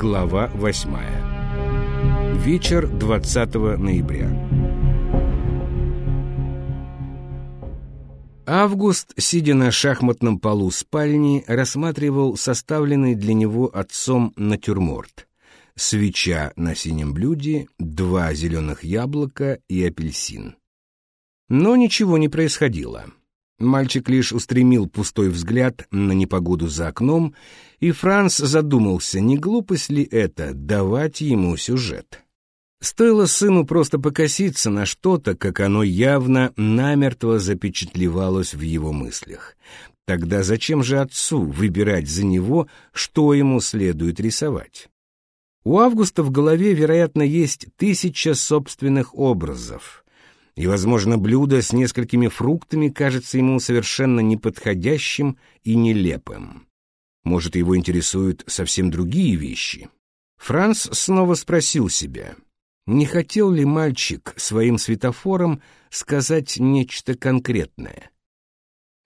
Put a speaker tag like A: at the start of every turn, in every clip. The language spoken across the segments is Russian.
A: Глава 8. Вечер 20 ноября. Август, сидя на шахматном полу спальни, рассматривал составленный для него отцом натюрморт. Свеча на синем блюде, два зеленых яблока и апельсин. Но ничего не происходило. Мальчик лишь устремил пустой взгляд на непогоду за окном, и Франц задумался, не глупость ли это давать ему сюжет. Стоило сыну просто покоситься на что-то, как оно явно намертво запечатлевалось в его мыслях. Тогда зачем же отцу выбирать за него, что ему следует рисовать? У Августа в голове, вероятно, есть тысяча собственных образов — и, возможно, блюдо с несколькими фруктами кажется ему совершенно неподходящим и нелепым. Может, его интересуют совсем другие вещи. Франц снова спросил себя, не хотел ли мальчик своим светофором сказать нечто конкретное.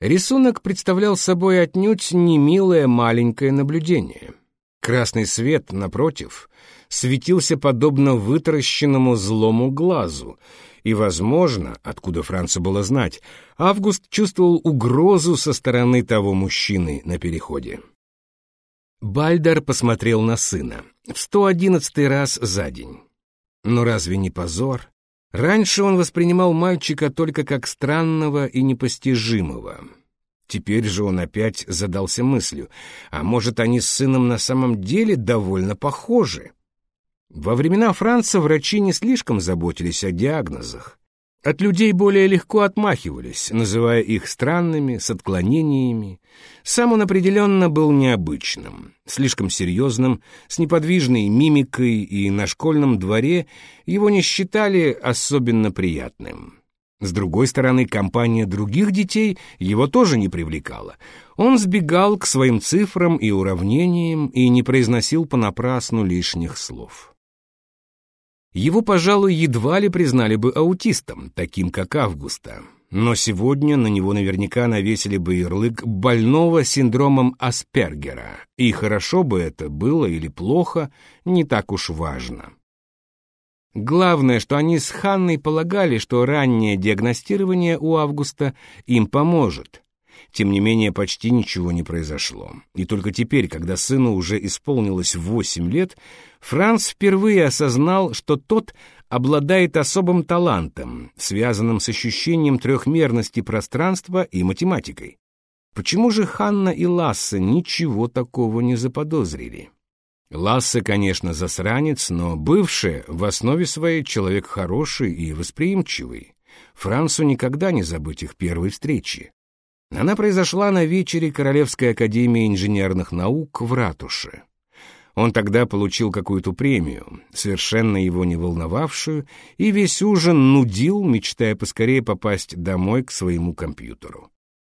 A: Рисунок представлял собой отнюдь не милое маленькое наблюдение. Красный свет, напротив, светился подобно вытаращенному злому глазу, и, возможно, откуда Францу было знать, Август чувствовал угрозу со стороны того мужчины на переходе. Бальдар посмотрел на сына в сто одиннадцатый раз за день. Но разве не позор? Раньше он воспринимал мальчика только как странного и непостижимого. Теперь же он опять задался мыслью, а может, они с сыном на самом деле довольно похожи? Во времена Франца врачи не слишком заботились о диагнозах. От людей более легко отмахивались, называя их странными, с отклонениями. Сам он определенно был необычным, слишком серьезным, с неподвижной мимикой, и на школьном дворе его не считали особенно приятным. С другой стороны, компания других детей его тоже не привлекала. Он сбегал к своим цифрам и уравнениям и не произносил понапрасну лишних слов. Его, пожалуй, едва ли признали бы аутистом, таким как Августа. Но сегодня на него наверняка навесили бы ярлык больного синдромом Аспергера, и хорошо бы это было или плохо, не так уж важно. Главное, что они с Ханной полагали, что раннее диагностирование у Августа им поможет. Тем не менее, почти ничего не произошло. И только теперь, когда сыну уже исполнилось восемь лет, Франц впервые осознал, что тот обладает особым талантом, связанным с ощущением трехмерности пространства и математикой. Почему же Ханна и Лассе ничего такого не заподозрили? Лассе, конечно, засранец, но бывший в основе своей человек хороший и восприимчивый. Францу никогда не забыть их первой встречи. Она произошла на вечере Королевской академии инженерных наук в ратуше. Он тогда получил какую-то премию, совершенно его не волновавшую, и весь ужин нудил, мечтая поскорее попасть домой к своему компьютеру.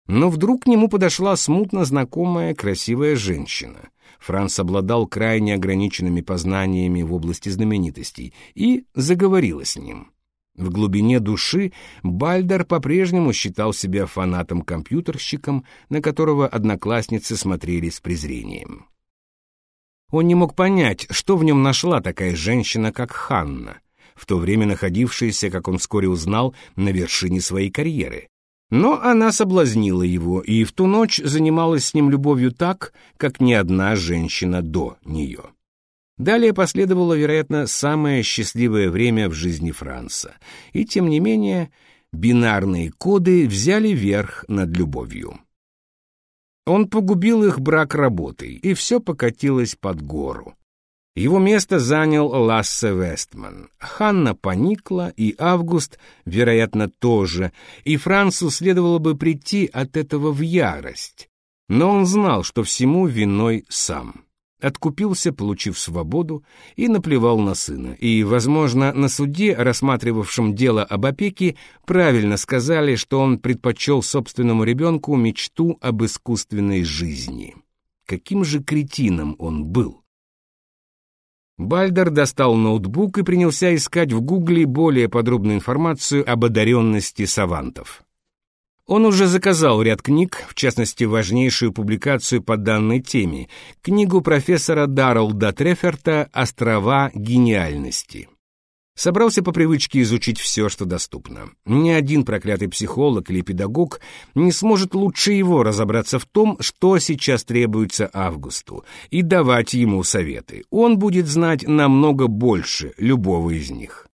A: Но вдруг к нему подошла смутно знакомая красивая женщина. Франц обладал крайне ограниченными познаниями в области знаменитостей и заговорила с ним. В глубине души Бальдер по-прежнему считал себя фанатом-компьютерщиком, на которого одноклассницы смотрели с презрением. Он не мог понять, что в нем нашла такая женщина, как Ханна, в то время находившаяся, как он вскоре узнал, на вершине своей карьеры. Но она соблазнила его и в ту ночь занималась с ним любовью так, как ни одна женщина до нее. Далее последовало, вероятно, самое счастливое время в жизни Франца. И, тем не менее, бинарные коды взяли верх над любовью. Он погубил их брак работой, и все покатилось под гору. Его место занял Лассе Вестман. Ханна поникла, и Август, вероятно, тоже, и Францу следовало бы прийти от этого в ярость. Но он знал, что всему виной сам откупился, получив свободу, и наплевал на сына. И, возможно, на суде, рассматривавшем дело об опеке, правильно сказали, что он предпочел собственному ребенку мечту об искусственной жизни. Каким же кретином он был? Бальдер достал ноутбук и принялся искать в Гугле более подробную информацию об одаренности савантов. Он уже заказал ряд книг, в частности, важнейшую публикацию по данной теме, книгу профессора Даррелда Треферта «Острова гениальности». Собрался по привычке изучить все, что доступно. Ни один проклятый психолог или педагог не сможет лучше его разобраться в том, что сейчас требуется Августу, и давать ему советы. Он будет знать намного больше любого из них.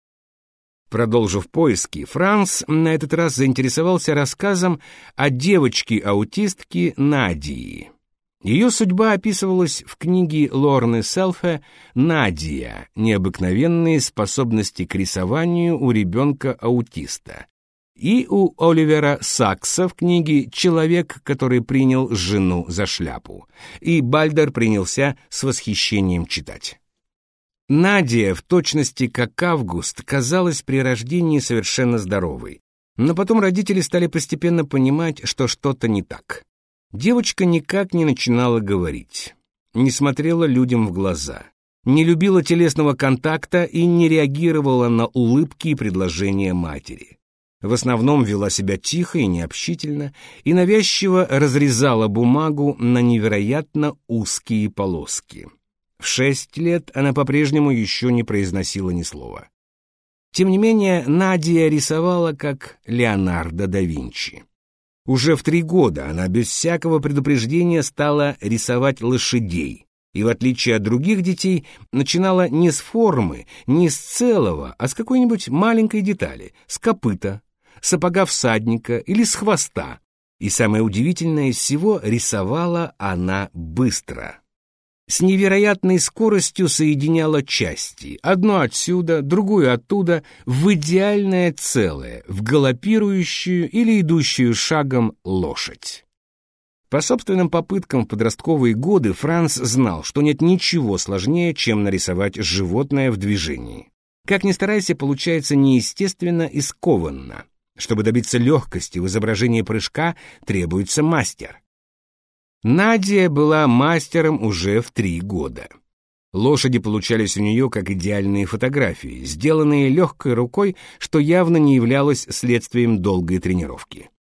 A: Продолжив поиски, Франц на этот раз заинтересовался рассказом о девочке-аутистке Надии. Ее судьба описывалась в книге Лорны Селфе «Надия. Необыкновенные способности к рисованию у ребенка-аутиста» и у Оливера Сакса в книге «Человек, который принял жену за шляпу». И Бальдер принялся с восхищением читать. Надя, в точности как Август, казалась при рождении совершенно здоровой. Но потом родители стали постепенно понимать, что что-то не так. Девочка никак не начинала говорить, не смотрела людям в глаза, не любила телесного контакта и не реагировала на улыбки и предложения матери. В основном вела себя тихо и необщительно и навязчиво разрезала бумагу на невероятно узкие полоски. В шесть лет она по-прежнему еще не произносила ни слова. Тем не менее, Надя рисовала как Леонардо да Винчи. Уже в три года она без всякого предупреждения стала рисовать лошадей, и в отличие от других детей начинала не с формы, не с целого, а с какой-нибудь маленькой детали, с копыта, сапога всадника или с хвоста. И самое удивительное из всего, рисовала она быстро с невероятной скоростью соединяла части, одну отсюда, другую оттуда, в идеальное целое, в галопирующую или идущую шагом лошадь. По собственным попыткам в подростковые годы Франц знал, что нет ничего сложнее, чем нарисовать животное в движении. Как ни старайся, получается неестественно и скованно. Чтобы добиться легкости в изображении прыжка, требуется мастер. Надя была мастером уже в три года. Лошади получались у нее как идеальные фотографии, сделанные легкой рукой, что явно не являлось следствием долгой тренировки.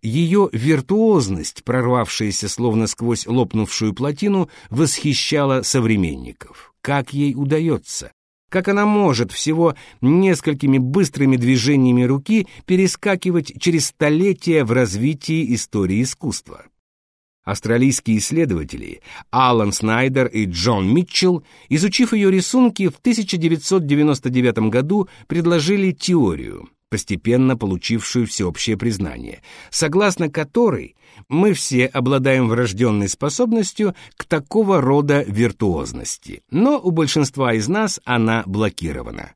A: Ее виртуозность, прорвавшаяся словно сквозь лопнувшую плотину, восхищала современников. Как ей удается? Как она может всего несколькими быстрыми движениями руки перескакивать через столетия в развитии истории искусства? Австралийские исследователи Алан Снайдер и Джон Митчелл, изучив ее рисунки, в 1999 году предложили теорию, постепенно получившую всеобщее признание, согласно которой мы все обладаем врожденной способностью к такого рода виртуозности, но у большинства из нас она блокирована.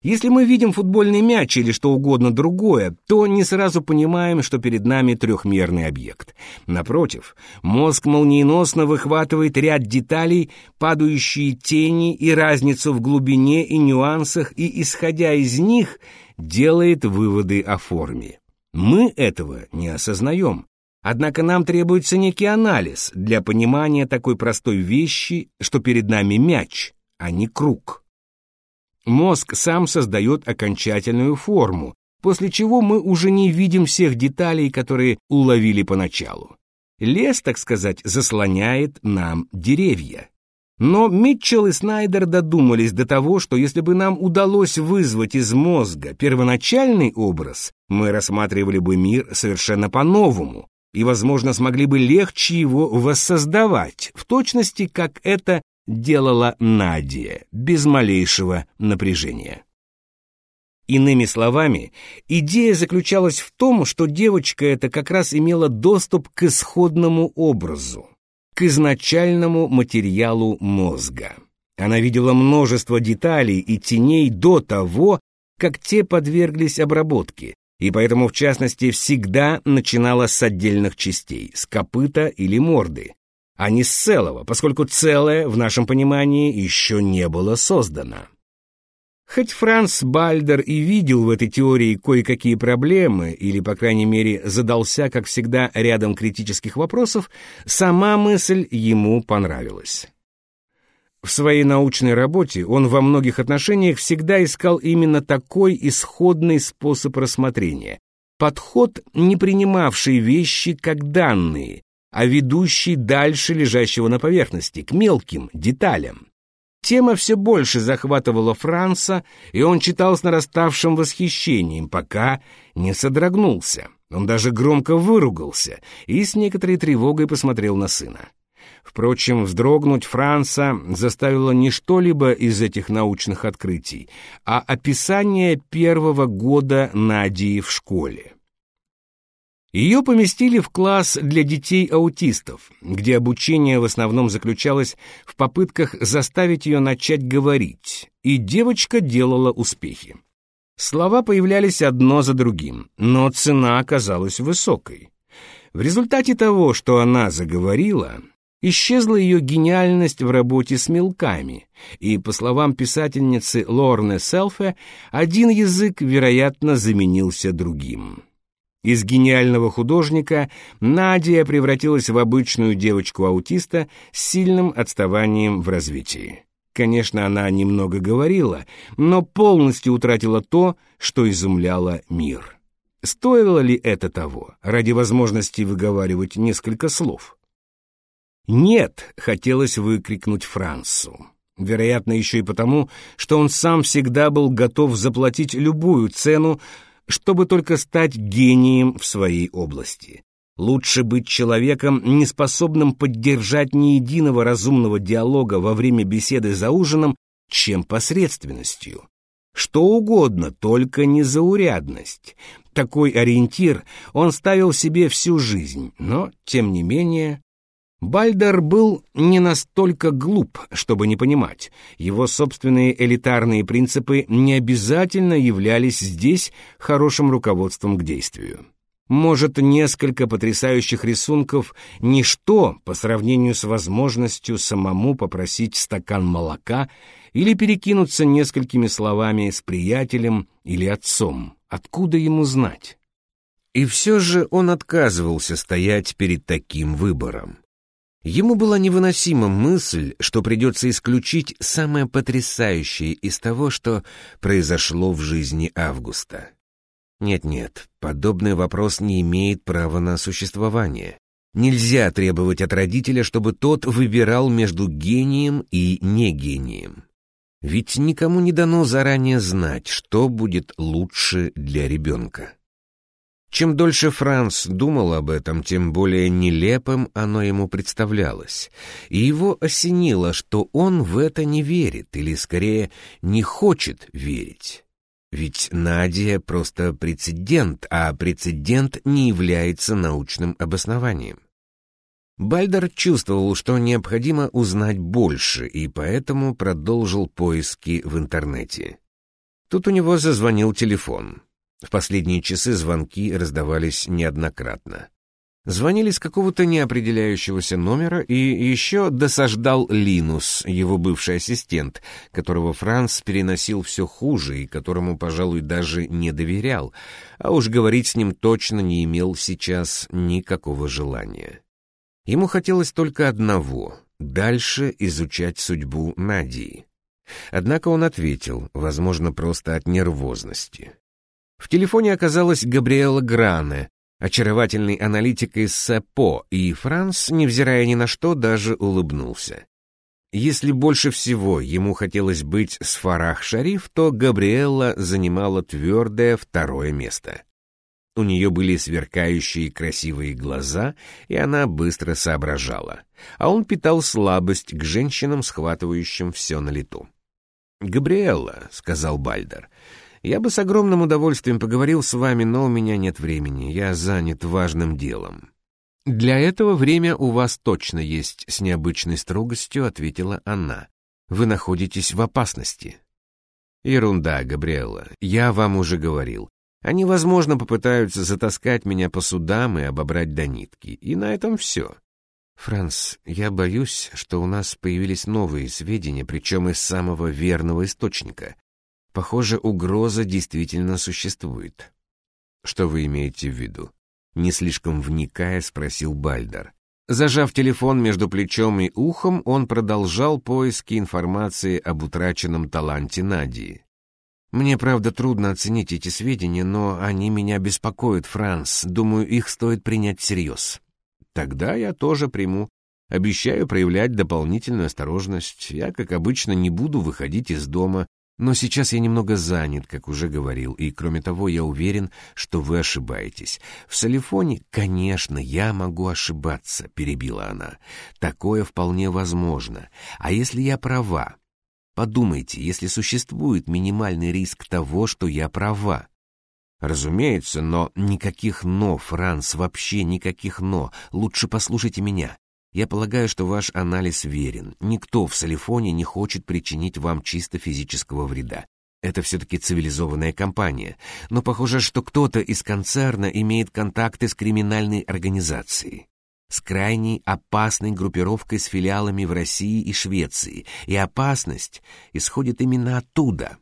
A: Если мы видим футбольный мяч или что угодно другое, то не сразу понимаем, что перед нами трехмерный объект. Напротив, мозг молниеносно выхватывает ряд деталей, падающие тени и разницу в глубине и нюансах, и, исходя из них, делает выводы о форме. Мы этого не осознаем. Однако нам требуется некий анализ для понимания такой простой вещи, что перед нами мяч, а не круг. Мозг сам создает окончательную форму, после чего мы уже не видим всех деталей, которые уловили поначалу. Лес, так сказать, заслоняет нам деревья. Но Митчелл и Снайдер додумались до того, что если бы нам удалось вызвать из мозга первоначальный образ, мы рассматривали бы мир совершенно по-новому и, возможно, смогли бы легче его воссоздавать, в точности, как это делала Надя без малейшего напряжения. Иными словами, идея заключалась в том, что девочка эта как раз имела доступ к исходному образу, к изначальному материалу мозга. Она видела множество деталей и теней до того, как те подверглись обработке, и поэтому, в частности, всегда начинала с отдельных частей, с копыта или морды, а не с целого, поскольку целое, в нашем понимании, еще не было создано. Хоть Франц Бальдер и видел в этой теории кое-какие проблемы, или, по крайней мере, задался, как всегда, рядом критических вопросов, сама мысль ему понравилась. В своей научной работе он во многих отношениях всегда искал именно такой исходный способ рассмотрения, Подход, не принимавший вещи как данные, а ведущий дальше лежащего на поверхности, к мелким деталям. Тема все больше захватывала Франца, и он читал с нараставшим восхищением, пока не содрогнулся. Он даже громко выругался и с некоторой тревогой посмотрел на сына. Впрочем, вздрогнуть Франца заставило не что-либо из этих научных открытий, а описание первого года Надии в школе. Ее поместили в класс для детей-аутистов, где обучение в основном заключалось в попытках заставить ее начать говорить, и девочка делала успехи. Слова появлялись одно за другим, но цена оказалась высокой. В результате того, что она заговорила, исчезла ее гениальность в работе с мелками, и, по словам писательницы Лорны Селфе, один язык, вероятно, заменился другим. Из гениального художника Надя превратилась в обычную девочку-аутиста с сильным отставанием в развитии. Конечно, она немного говорила, но полностью утратила то, что изумляло мир. Стоило ли это того, ради возможности выговаривать несколько слов? «Нет!» — хотелось выкрикнуть Франсу. Вероятно, еще и потому, что он сам всегда был готов заплатить любую цену, чтобы только стать гением в своей области. Лучше быть человеком, неспособным поддержать ни единого разумного диалога во время беседы за ужином, чем посредственностью. Что угодно, только не заурядность. Такой ориентир он ставил себе всю жизнь, но, тем не менее, Бальдер был не настолько глуп, чтобы не понимать. Его собственные элитарные принципы не обязательно являлись здесь хорошим руководством к действию. Может, несколько потрясающих рисунков — ничто по сравнению с возможностью самому попросить стакан молока или перекинуться несколькими словами с приятелем или отцом. Откуда ему знать? И все же он отказывался стоять перед таким выбором. Ему была невыносима мысль, что придется исключить самое потрясающее из того, что произошло в жизни Августа. Нет-нет, подобный вопрос не имеет права на существование. Нельзя требовать от родителя, чтобы тот выбирал между гением и негением. Ведь никому не дано заранее знать, что будет лучше для ребенка. Чем дольше Франц думал об этом, тем более нелепым оно ему представлялось, и его осенило, что он в это не верит, или, скорее, не хочет верить. Ведь Надя просто прецедент, а прецедент не является научным обоснованием. Бальдер чувствовал, что необходимо узнать больше, и поэтому продолжил поиски в интернете. Тут у него зазвонил телефон. В последние часы звонки раздавались неоднократно. Звонили с какого-то неопределяющегося номера, и еще досаждал Линус, его бывший ассистент, которого Франц переносил все хуже и которому, пожалуй, даже не доверял, а уж говорить с ним точно не имел сейчас никакого желания. Ему хотелось только одного — дальше изучать судьбу Надии. Однако он ответил, возможно, просто от нервозности. В телефоне оказалась Габриэла Гране, очаровательный аналитик из СЭПО, и Франц, невзирая ни на что, даже улыбнулся. Если больше всего ему хотелось быть с Фарах Шариф, то Габриэлла занимала твердое второе место. У нее были сверкающие красивые глаза, и она быстро соображала. А он питал слабость к женщинам, схватывающим все на лету. «Габриэлла», — сказал Бальдер, — я бы с огромным удовольствием поговорил с вами, но у меня нет времени, я занят важным делом». «Для этого время у вас точно есть с необычной строгостью», — ответила она. «Вы находитесь в опасности». «Ерунда, Габриэла, я вам уже говорил. Они, возможно, попытаются затаскать меня по судам и обобрать до нитки, и на этом все». «Франц, я боюсь, что у нас появились новые сведения, причем из самого верного источника. Похоже, угроза действительно существует. Что вы имеете в виду? Не слишком вникая, спросил Бальдер. Зажав телефон между плечом и ухом, он продолжал поиски информации об утраченном таланте Надии. Мне, правда, трудно оценить эти сведения, но они меня беспокоят, Франц. Думаю, их стоит принять всерьез. Тогда я тоже приму. Обещаю проявлять дополнительную осторожность. Я, как обычно, не буду выходить из дома, но сейчас я немного занят, как уже говорил, и, кроме того, я уверен, что вы ошибаетесь. В Салифоне, конечно, я могу ошибаться, перебила она. Такое вполне возможно. А если я права, Подумайте, если существует минимальный риск того, что я права. Разумеется, но никаких «но», Франц, вообще никаких «но». Лучше послушайте меня. Я полагаю, что ваш анализ верен. Никто в Салифоне не хочет причинить вам чисто физического вреда. Это все-таки цивилизованная компания. Но похоже, что кто-то из концерна имеет контакты с криминальной организацией с крайней опасной группировкой с филиалами в России и Швеции, и опасность исходит именно оттуда.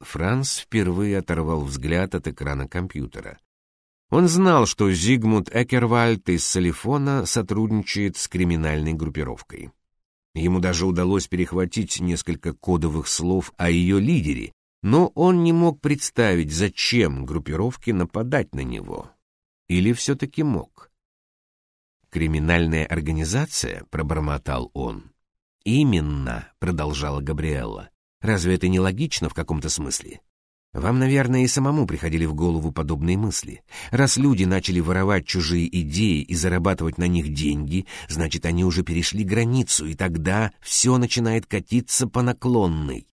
A: Франц впервые оторвал взгляд от экрана компьютера. Он знал, что Зигмунд Экервальд из Салифона сотрудничает с криминальной группировкой. Ему даже удалось перехватить несколько кодовых слов о ее лидере, но он не мог представить, зачем группировке нападать на него. Или все-таки мог? «Криминальная организация?» — пробормотал он. «Именно», — продолжала Габриэлла. «Разве это не логично в каком-то смысле? Вам, наверное, и самому приходили в голову подобные мысли. Раз люди начали воровать чужие идеи и зарабатывать на них деньги, значит, они уже перешли границу, и тогда все начинает катиться по наклонной.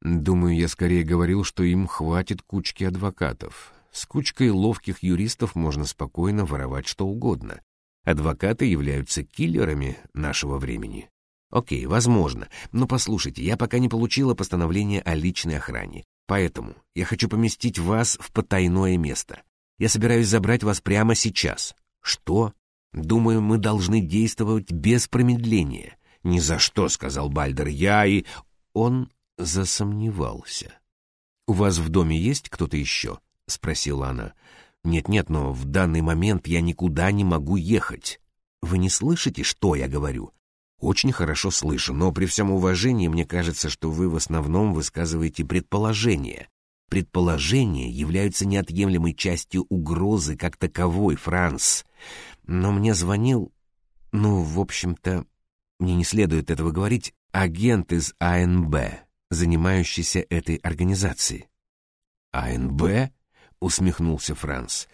A: Думаю, я скорее говорил, что им хватит кучки адвокатов. С кучкой ловких юристов можно спокойно воровать что угодно. Адвокаты являются киллерами нашего времени. Окей, возможно, но послушайте, я пока не получила постановление о личной охране, поэтому я хочу поместить вас в потайное место. Я собираюсь забрать вас прямо сейчас. Что? Думаю, мы должны действовать без промедления. Ни за что, сказал Бальдер, я и... Он засомневался. «У вас в доме есть кто-то еще?» — спросила она. «Нет-нет, но в данный момент я никуда не могу ехать. Вы не слышите, что я говорю?» «Очень хорошо слышу, но при всем уважении мне кажется, что вы в основном высказываете предположения. Предположения являются неотъемлемой частью угрозы как таковой, Франц. Но мне звонил... Ну, в общем-то, мне не следует этого говорить, агент из АНБ, занимающийся этой организацией». «АНБ?» Усмехнулся Франц.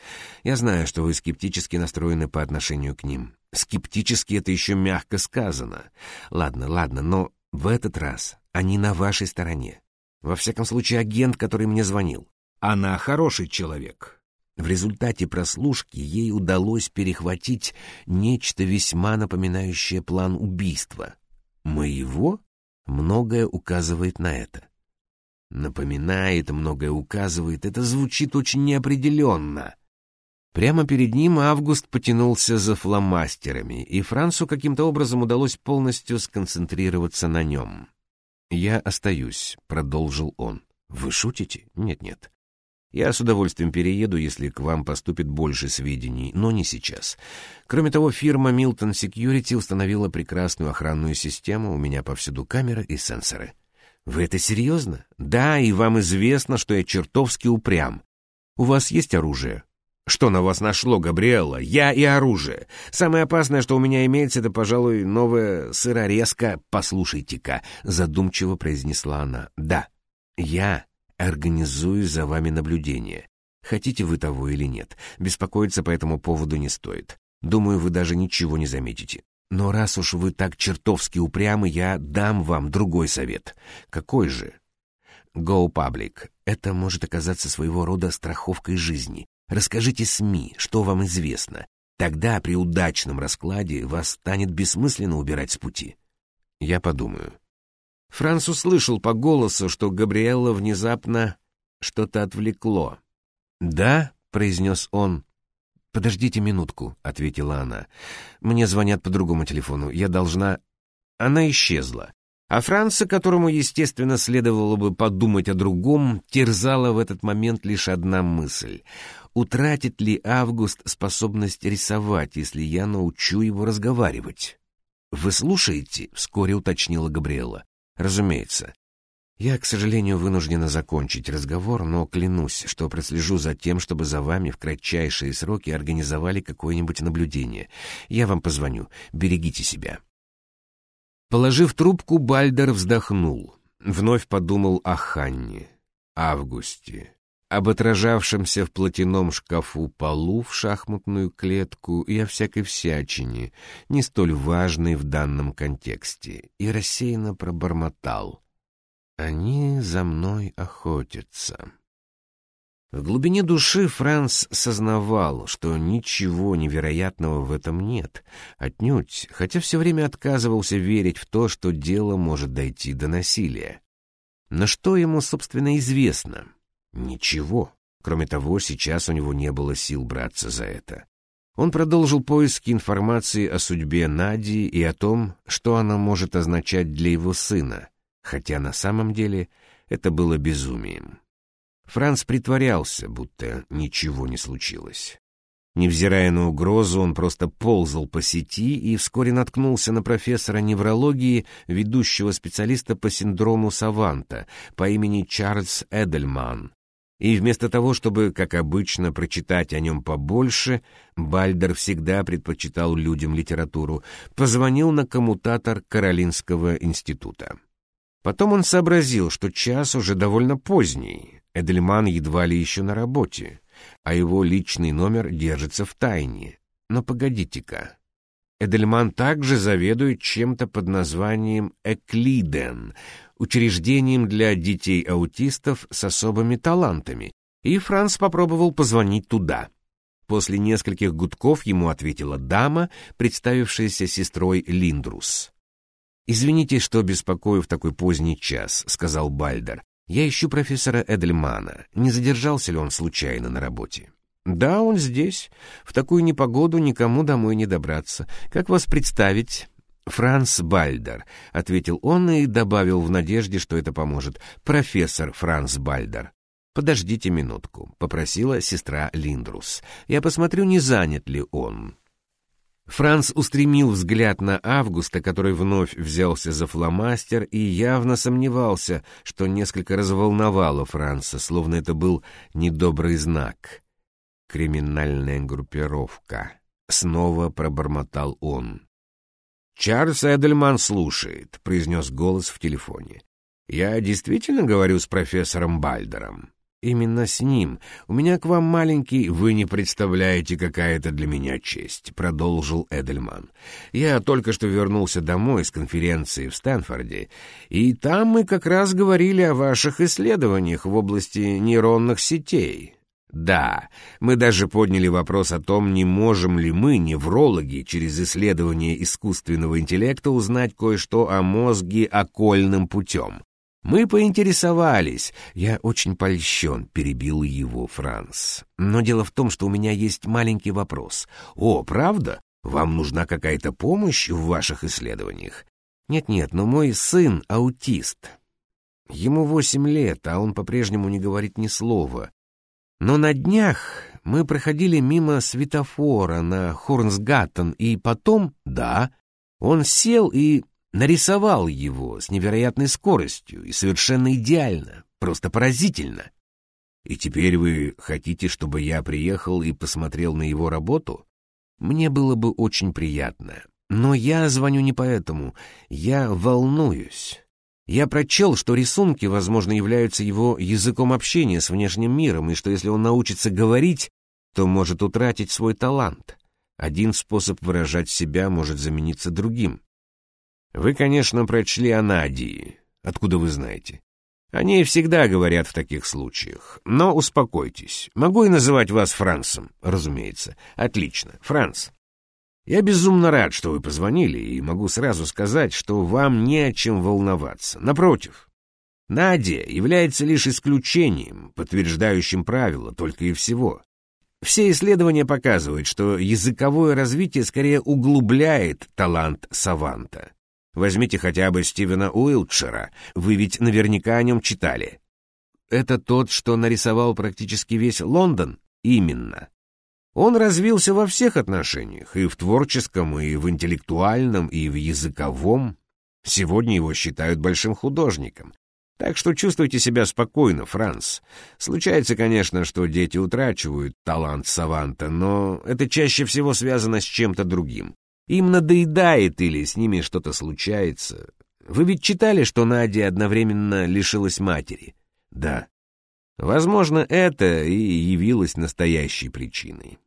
A: «Я знаю, что вы скептически настроены по отношению к ним. Скептически это еще мягко сказано. Ладно, ладно, но в этот раз они на вашей стороне. Во всяком случае, агент, который мне звонил. Она хороший человек». В результате прослушки ей удалось перехватить нечто весьма напоминающее план убийства. Моего? Многое указывает на это. Напоминает, многое указывает, это звучит очень неопределенно. Прямо перед ним Август потянулся за фломастерами, и Францу каким-то образом удалось полностью сконцентрироваться на нем. «Я остаюсь», — продолжил он. «Вы шутите? Нет-нет. Я с удовольствием перееду, если к вам поступит больше сведений, но не сейчас. Кроме того, фирма Milton Security установила прекрасную охранную систему, у меня повсюду камеры и сенсоры. «Вы это серьезно?» «Да, и вам известно, что я чертовски упрям. У вас есть оружие?» «Что на вас нашло, Габриэлла? Я и оружие. Самое опасное, что у меня имеется, это, пожалуй, новая сырорезка. Послушайте-ка», — задумчиво произнесла она. «Да, я организую за вами наблюдение. Хотите вы того или нет, беспокоиться по этому поводу не стоит. Думаю, вы даже ничего не заметите. Но раз уж вы так чертовски упрямы, я дам вам другой совет. Какой же? Go Public. Это может оказаться своего рода страховкой жизни. Расскажите СМИ, что вам известно. Тогда при удачном раскладе вас станет бессмысленно убирать с пути. Я подумаю. Франц услышал по голосу, что Габриэлла внезапно что-то отвлекло. «Да», — произнес он, «Подождите минутку», — ответила она. «Мне звонят по другому телефону. Я должна...» Она исчезла. А Франца, которому, естественно, следовало бы подумать о другом, терзала в этот момент лишь одна мысль. Утратит ли Август способность рисовать, если я научу его разговаривать? «Вы слушаете?» — вскоре уточнила Габриэла. «Разумеется. Я, к сожалению, вынуждена закончить разговор, но клянусь, что прослежу за тем, чтобы за вами в кратчайшие сроки организовали какое-нибудь наблюдение. Я вам позвоню. Берегите себя». Положив трубку, Бальдер вздохнул. Вновь подумал о Ханне, Августе, об отражавшемся в платяном шкафу полу в шахматную клетку и о всякой всячине, не столь важной в данном контексте, и рассеянно пробормотал. Они за мной охотятся. В глубине души Франц сознавал, что ничего невероятного в этом нет, отнюдь, хотя все время отказывался верить в то, что дело может дойти до насилия. Но что ему, собственно, известно? Ничего. Кроме того, сейчас у него не было сил браться за это. Он продолжил поиски информации о судьбе Нади и о том, что она может означать для его сына — хотя на самом деле это было безумием. Франц притворялся, будто ничего не случилось. Невзирая на угрозу, он просто ползал по сети и вскоре наткнулся на профессора неврологии, ведущего специалиста по синдрому Саванта по имени Чарльз Эдельман. И вместо того, чтобы, как обычно, прочитать о нем побольше, Бальдер всегда предпочитал людям литературу, позвонил на коммутатор Каролинского института. Потом он сообразил, что час уже довольно поздний, Эдельман едва ли еще на работе, а его личный номер держится в тайне. Но погодите-ка. Эдельман также заведует чем-то под названием «Эклиден», учреждением для детей-аутистов с особыми талантами, и Франц попробовал позвонить туда. После нескольких гудков ему ответила дама, представившаяся сестрой Линдрус. «Извините, что беспокою в такой поздний час», — сказал Бальдер. «Я ищу профессора Эдельмана. Не задержался ли он случайно на работе?» «Да, он здесь. В такую непогоду никому домой не добраться. Как вас представить?» «Франц Бальдер», — ответил он и добавил в надежде, что это поможет. «Профессор Франц Бальдер». «Подождите минутку», — попросила сестра Линдрус. «Я посмотрю, не занят ли он». Франц устремил взгляд на Августа, который вновь взялся за фломастер и явно сомневался, что несколько разволновало Франца, словно это был недобрый знак. «Криминальная группировка», — снова пробормотал он. «Чарльз Эдельман слушает», — произнес голос в телефоне. «Я действительно говорю с профессором Бальдером?» «Именно с ним. У меня к вам маленький... Вы не представляете, какая это для меня честь», — продолжил Эдельман. «Я только что вернулся домой с конференции в Стэнфорде, и там мы как раз говорили о ваших исследованиях в области нейронных сетей». Да, мы даже подняли вопрос о том, не можем ли мы, неврологи, через исследование искусственного интеллекта узнать кое-что о мозге окольным путем. Мы поинтересовались. Я очень польщен, перебил его Франц. Но дело в том, что у меня есть маленький вопрос. О, правда? Вам нужна какая-то помощь в ваших исследованиях? Нет-нет, но мой сын аутист. Ему восемь лет, а он по-прежнему не говорит ни слова. Но на днях мы проходили мимо светофора на Хорнсгаттен, и потом, да, он сел и нарисовал его с невероятной скоростью и совершенно идеально, просто поразительно. И теперь вы хотите, чтобы я приехал и посмотрел на его работу? Мне было бы очень приятно. Но я звоню не поэтому. Я волнуюсь. Я прочел, что рисунки, возможно, являются его языком общения с внешним миром, и что если он научится говорить, то может утратить свой талант. Один способ выражать себя может замениться другим. Вы, конечно, прочли о Надии. Откуда вы знаете? О ней всегда говорят в таких случаях. Но успокойтесь. Могу и называть вас Францем, разумеется. Отлично. Франц. Я безумно рад, что вы позвонили, и могу сразу сказать, что вам не о чем волноваться. Напротив, Надя является лишь исключением, подтверждающим правила только и всего. Все исследования показывают, что языковое развитие скорее углубляет талант саванта. Возьмите хотя бы Стивена Уилтшера, вы ведь наверняка о нем читали. Это тот, что нарисовал практически весь Лондон? Именно. Он развился во всех отношениях, и в творческом, и в интеллектуальном, и в языковом. Сегодня его считают большим художником. Так что чувствуйте себя спокойно, Франц. Случается, конечно, что дети утрачивают талант саванта, но это чаще всего связано с чем-то другим. Им надоедает или с ними что-то случается. Вы ведь читали, что Надя одновременно лишилась матери? Да. Возможно, это и явилось настоящей причиной.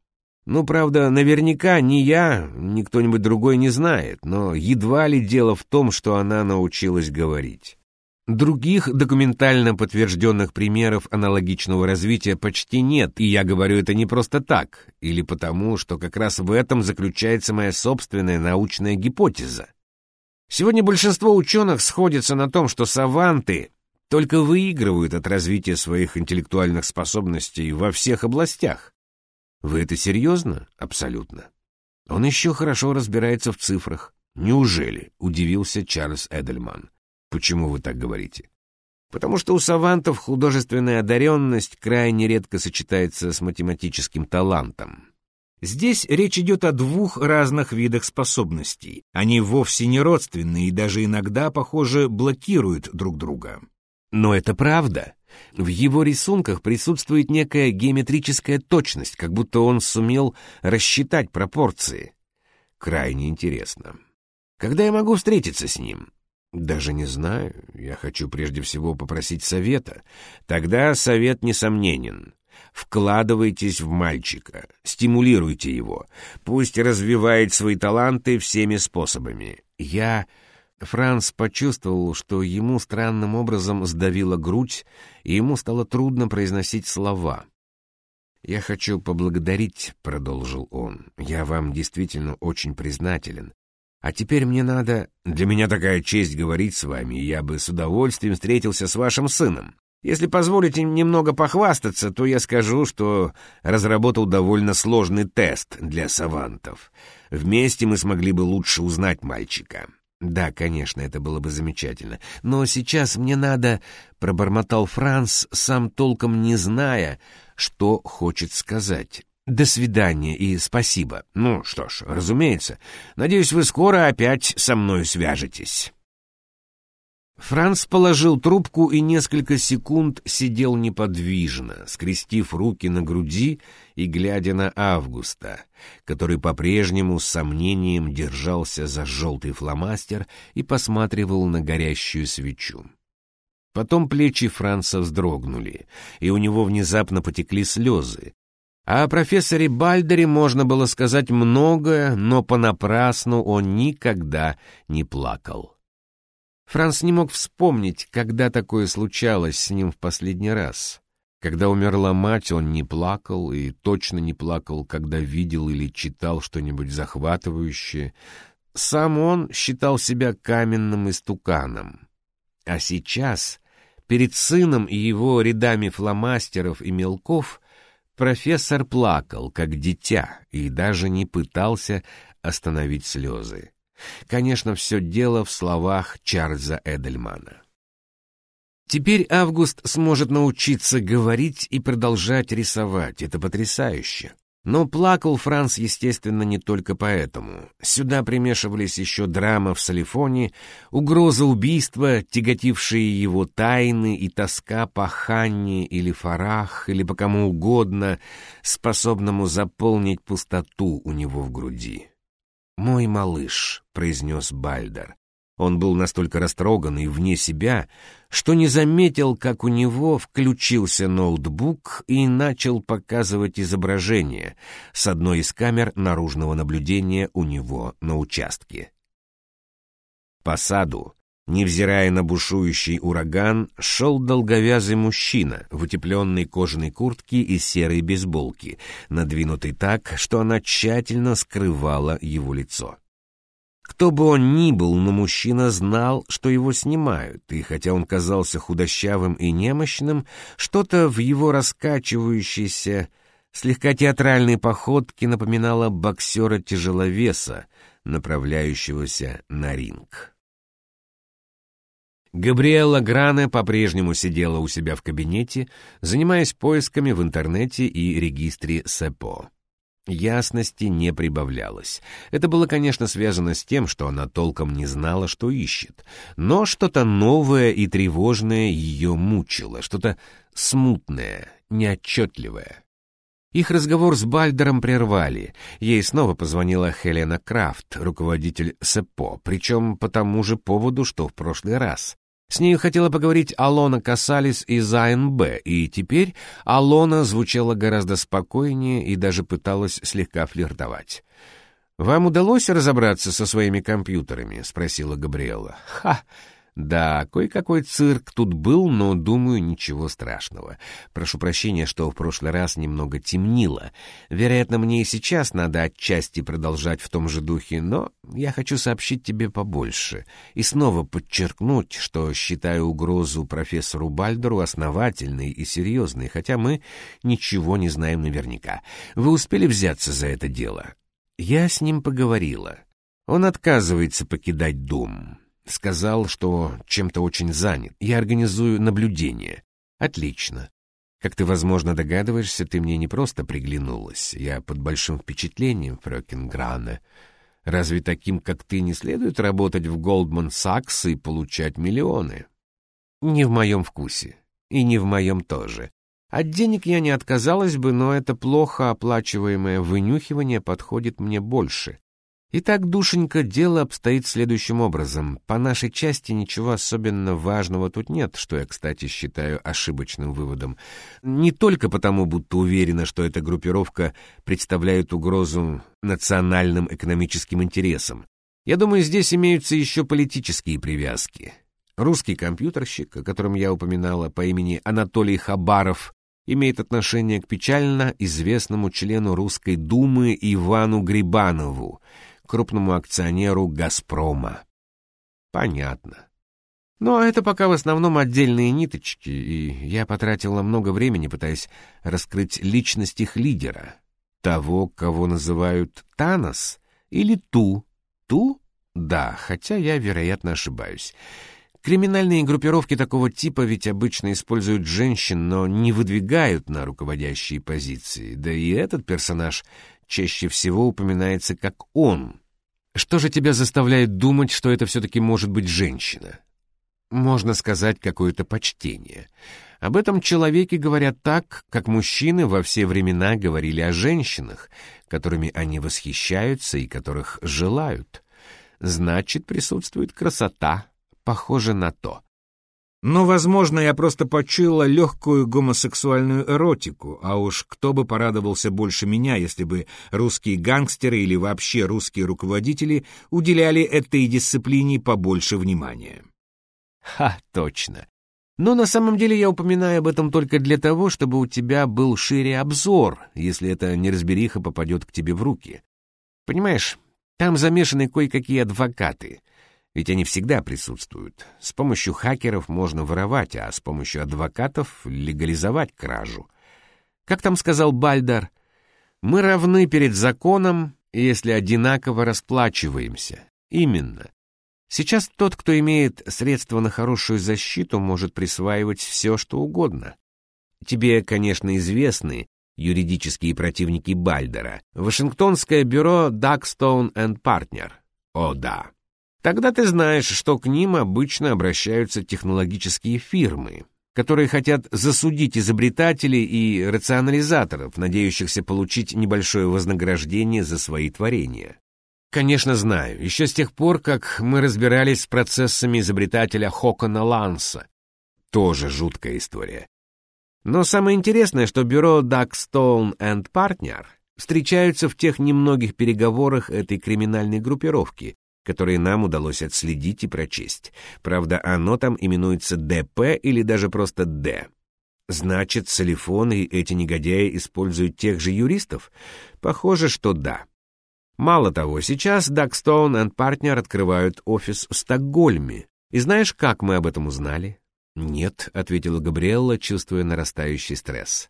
A: Ну, правда, наверняка ни я, ни кто-нибудь другой не знает, но едва ли дело в том, что она научилась говорить. Других документально подтвержденных примеров аналогичного развития почти нет, и я говорю это не просто так, или потому, что как раз в этом заключается моя собственная научная гипотеза. Сегодня большинство ученых сходятся на том, что саванты только выигрывают от развития своих интеллектуальных способностей во всех областях. Вы это серьезно? Абсолютно. Он еще хорошо разбирается в цифрах. Неужели? Удивился Чарльз Эдельман. Почему вы так говорите? Потому что у савантов художественная одаренность крайне редко сочетается с математическим талантом. Здесь речь идет о двух разных видах способностей. Они вовсе не родственные и даже иногда, похоже, блокируют друг друга. Но это правда. В его рисунках присутствует некая геометрическая точность, как будто он сумел рассчитать пропорции. Крайне интересно. Когда я могу встретиться с ним? Даже не знаю. Я хочу прежде всего попросить совета. Тогда совет несомненен. Вкладывайтесь в мальчика, стимулируйте его. Пусть развивает свои таланты всеми способами. Я... Франц почувствовал, что ему странным образом сдавила грудь, и ему стало трудно произносить слова. «Я хочу поблагодарить», — продолжил он. «Я вам действительно очень признателен. А теперь мне надо... Для меня такая честь говорить с вами, я бы с удовольствием встретился с вашим сыном. Если позволите немного похвастаться, то я скажу, что разработал довольно сложный тест для савантов. Вместе мы смогли бы лучше узнать мальчика. Да, конечно, это было бы замечательно. Но сейчас мне надо... Пробормотал Франц, сам толком не зная, что хочет сказать. До свидания и спасибо. Ну что ж, разумеется. Надеюсь, вы скоро опять со мной свяжетесь. Франц положил трубку и несколько секунд сидел неподвижно, скрестив руки на груди и глядя на Августа, который по-прежнему с сомнением держался за желтый фломастер и посматривал на горящую свечу. Потом плечи Франца вздрогнули, и у него внезапно потекли слезы, о профессоре Бальдере можно было сказать многое, но понапрасну он никогда не плакал. Франц не мог вспомнить, когда такое случалось с ним в последний раз. Когда умерла мать, он не плакал и точно не плакал, когда видел или читал что-нибудь захватывающее. Сам он считал себя каменным истуканом. А сейчас, перед сыном и его рядами фломастеров и мелков, Профессор плакал, как дитя, и даже не пытался остановить слезы. Конечно, все дело в словах Чарльза Эдельмана. Теперь Август сможет научиться говорить и продолжать рисовать. Это потрясающе. Но плакал Франц, естественно, не только поэтому. Сюда примешивались еще драма в Салифоне, угроза убийства, тяготившие его тайны и тоска по Ханне или Фарах, или по кому угодно, способному заполнить пустоту у него в груди. «Мой малыш», — произнес Бальдер, он был настолько растроган и вне себя, что не заметил, как у него включился ноутбук и начал показывать изображение с одной из камер наружного наблюдения у него на участке. По саду, невзирая на бушующий ураган, шел долговязый мужчина в утепленной кожаной куртке и серой бейсболке, надвинутой так, что она тщательно скрывала его лицо. Кто бы он ни был, но мужчина знал, что его снимают, и хотя он казался худощавым и немощным, что-то в его раскачивающейся, слегка театральной походке напоминало боксера-тяжеловеса, направляющегося на ринг. Габриэла Гране по-прежнему сидела у себя в кабинете, занимаясь поисками в интернете и регистре СЭПО. Ясности не прибавлялось. Это было, конечно, связано с тем, что она толком не знала, что ищет. Но что-то новое и тревожное ее мучило, что-то смутное, неотчетливое. Их разговор с Бальдером прервали. Ей снова позвонила Хелена Крафт, руководитель СЭПО, причем по тому же поводу, что в прошлый раз. С нею хотела поговорить Алона Касалис из АНБ, и теперь Алона звучала гораздо спокойнее и даже пыталась слегка флиртовать. «Вам удалось разобраться со своими компьютерами?» — спросила Габриэла. «Ха! Да, кое-какой цирк тут был, но, думаю, ничего страшного. Прошу прощения, что в прошлый раз немного темнило. Вероятно, мне и сейчас надо отчасти продолжать в том же духе, но я хочу сообщить тебе побольше и снова подчеркнуть, что считаю угрозу профессору Бальдеру основательной и серьезной, хотя мы ничего не знаем наверняка. Вы успели взяться за это дело? Я с ним поговорила. Он отказывается покидать дом. Сказал, что чем-то очень занят. Я организую наблюдение. Отлично. Как ты, возможно, догадываешься, ты мне не просто приглянулась. Я под большим впечатлением, Фрёкин Гране. Разве таким, как ты, не следует работать в Goldman Sachs и получать миллионы? Не в моем вкусе. И не в моем тоже. От денег я не отказалась бы, но это плохо оплачиваемое вынюхивание подходит мне больше. Итак, душенька, дело обстоит следующим образом. По нашей части ничего особенно важного тут нет, что я, кстати, считаю ошибочным выводом. Не только потому, будто уверена, что эта группировка представляет угрозу национальным экономическим интересам. Я думаю, здесь имеются еще политические привязки. Русский компьютерщик, о котором я упоминала по имени Анатолий Хабаров, имеет отношение к печально известному члену Русской Думы Ивану Грибанову, крупному акционеру «Газпрома». Понятно. Но это пока в основном отдельные ниточки, и я потратила много времени, пытаясь раскрыть личность их лидера. Того, кого называют Танос или Ту. Ту? Да, хотя я, вероятно, ошибаюсь. Криминальные группировки такого типа ведь обычно используют женщин, но не выдвигают на руководящие позиции. Да и этот персонаж чаще всего упоминается как «он». Что же тебя заставляет думать, что это все-таки может быть женщина? Можно сказать, какое-то почтение. Об этом человеке говорят так, как мужчины во все времена говорили о женщинах, которыми они восхищаются и которых желают. Значит, присутствует красота, похоже на то. Но, возможно, я просто почуяла легкую гомосексуальную эротику, а уж кто бы порадовался больше меня, если бы русские гангстеры или вообще русские руководители уделяли этой дисциплине побольше внимания. Ха, точно. Но на самом деле я упоминаю об этом только для того, чтобы у тебя был шире обзор, если эта неразбериха попадет к тебе в руки. Понимаешь, там замешаны кое-какие адвокаты — ведь они всегда присутствуют. С помощью хакеров можно воровать, а с помощью адвокатов легализовать кражу. Как там сказал Бальдар, мы равны перед законом, если одинаково расплачиваемся. Именно. Сейчас тот, кто имеет средства на хорошую защиту, может присваивать все, что угодно. Тебе, конечно, известны юридические противники Бальдера. Вашингтонское бюро Duckstone Partner. О, да. Тогда ты знаешь, что к ним обычно обращаются технологические фирмы, которые хотят засудить изобретателей и рационализаторов, надеющихся получить небольшое вознаграждение за свои творения. Конечно, знаю, еще с тех пор, как мы разбирались с процессами изобретателя Хокона Ланса. Тоже жуткая история. Но самое интересное, что бюро Duckstone and Partner встречаются в тех немногих переговорах этой криминальной группировки, которые нам удалось отследить и прочесть. Правда, оно там именуется ДП или даже просто Д. Значит, Солифон и эти негодяи используют тех же юристов? Похоже, что да. Мало того, сейчас Дакстоун и Партнер открывают офис в Стокгольме. И знаешь, как мы об этом узнали? «Нет», — ответила Габриэлла, чувствуя нарастающий стресс.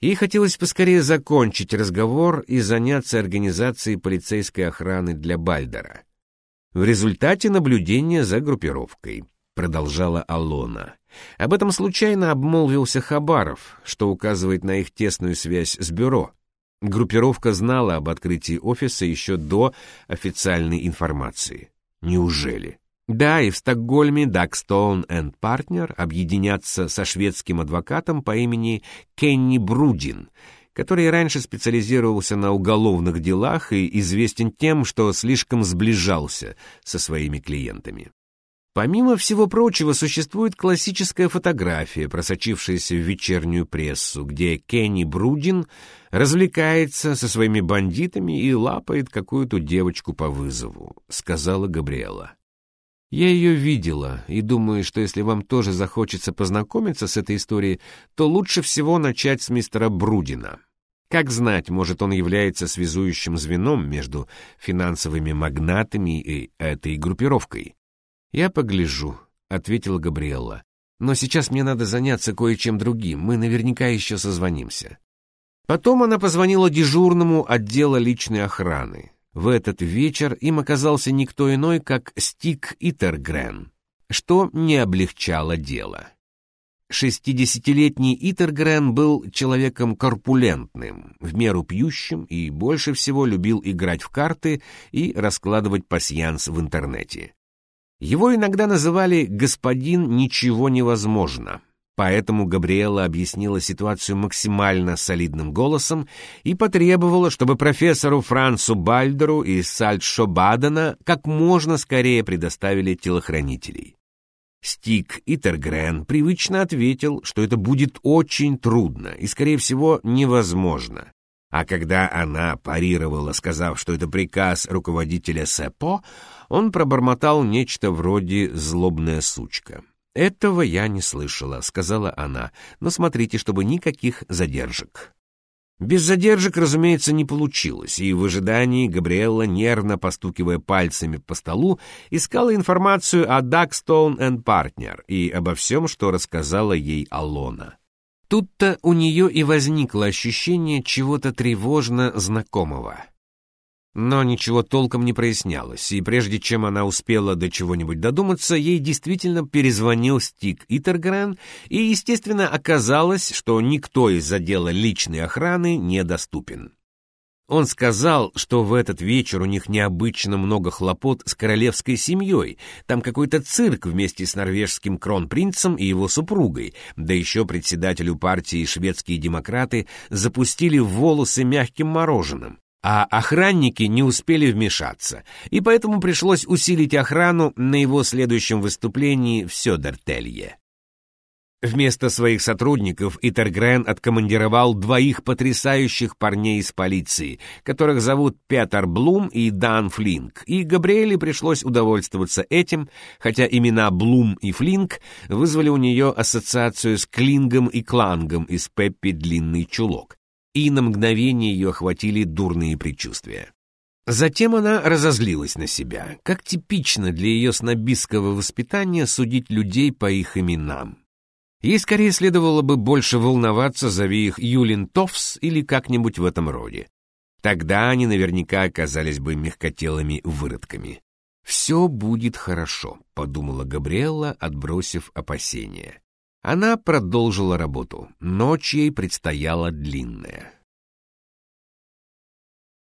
A: Ей хотелось поскорее закончить разговор и заняться организацией полицейской охраны для Бальдера в результате наблюдения за группировкой, продолжала Алона. Об этом случайно обмолвился Хабаров, что указывает на их тесную связь с бюро. Группировка знала об открытии офиса еще до официальной информации. Неужели? Да, и в Стокгольме Дагстоун энд Партнер объединятся со шведским адвокатом по имени Кенни Брудин, который раньше специализировался на уголовных делах и известен тем, что слишком сближался со своими клиентами. Помимо всего прочего, существует классическая фотография, просочившаяся в вечернюю прессу, где Кенни Брудин развлекается со своими бандитами и лапает какую-то девочку по вызову, сказала Габриэла. Я ее видела и думаю, что если вам тоже захочется познакомиться с этой историей, то лучше всего начать с мистера Брудина. Как знать, может, он является связующим звеном между финансовыми магнатами и этой группировкой. «Я погляжу», — ответила Габриэлла. «Но сейчас мне надо заняться кое-чем другим, мы наверняка еще созвонимся». Потом она позвонила дежурному отдела личной охраны. В этот вечер им оказался никто иной, как Стик Итергрен, что не облегчало дело. Шестидесятилетний Итергрен был человеком корпулентным, в меру пьющим и больше всего любил играть в карты и раскладывать пасьянс в интернете. Его иногда называли «господин ничего невозможно», поэтому Габриэла объяснила ситуацию максимально солидным голосом и потребовала, чтобы профессору Францу Бальдеру и Сальдшо Бадена как можно скорее предоставили телохранителей. Стик Итергрен привычно ответил, что это будет очень трудно и, скорее всего, невозможно. А когда она парировала, сказав, что это приказ руководителя СЭПО, он пробормотал нечто вроде «злобная сучка». «Этого я не слышала», — сказала она, — «но смотрите, чтобы никаких задержек». Без задержек, разумеется, не получилось, и в ожидании Габриэлла, нервно постукивая пальцами по столу, искала информацию о Дагстоун энд Партнер и обо всем, что рассказала ей Алона. Тут-то у нее и возникло ощущение чего-то тревожно знакомого. Но ничего толком не прояснялось, и прежде чем она успела до чего-нибудь додуматься, ей действительно перезвонил Стик Итергрен, и, естественно, оказалось, что никто из отдела личной охраны недоступен. Он сказал, что в этот вечер у них необычно много хлопот с королевской семьей. Там какой-то цирк вместе с норвежским кронпринцем и его супругой. Да еще председателю партии шведские демократы запустили волосы мягким мороженым. А охранники не успели вмешаться, и поэтому пришлось усилить охрану на его следующем выступлении в Сёдертелье. Вместо своих сотрудников Итергрен откомандировал двоих потрясающих парней из полиции, которых зовут Петер Блум и Дан Флинк, и Габриэле пришлось удовольствоваться этим, хотя имена Блум и Флинк вызвали у нее ассоциацию с Клингом и Клангом из Пеппи Длинный Чулок, и на мгновение ее охватили дурные предчувствия. Затем она разозлилась на себя, как типично для ее снобистского воспитания судить людей по их именам. Ей скорее следовало бы больше волноваться, зови их Юлин Товс или как-нибудь в этом роде. Тогда они наверняка оказались бы мягкотелыми выродками. «Все будет хорошо», — подумала Габриэлла, отбросив опасения. Она продолжила работу. Ночь ей предстояла длинная.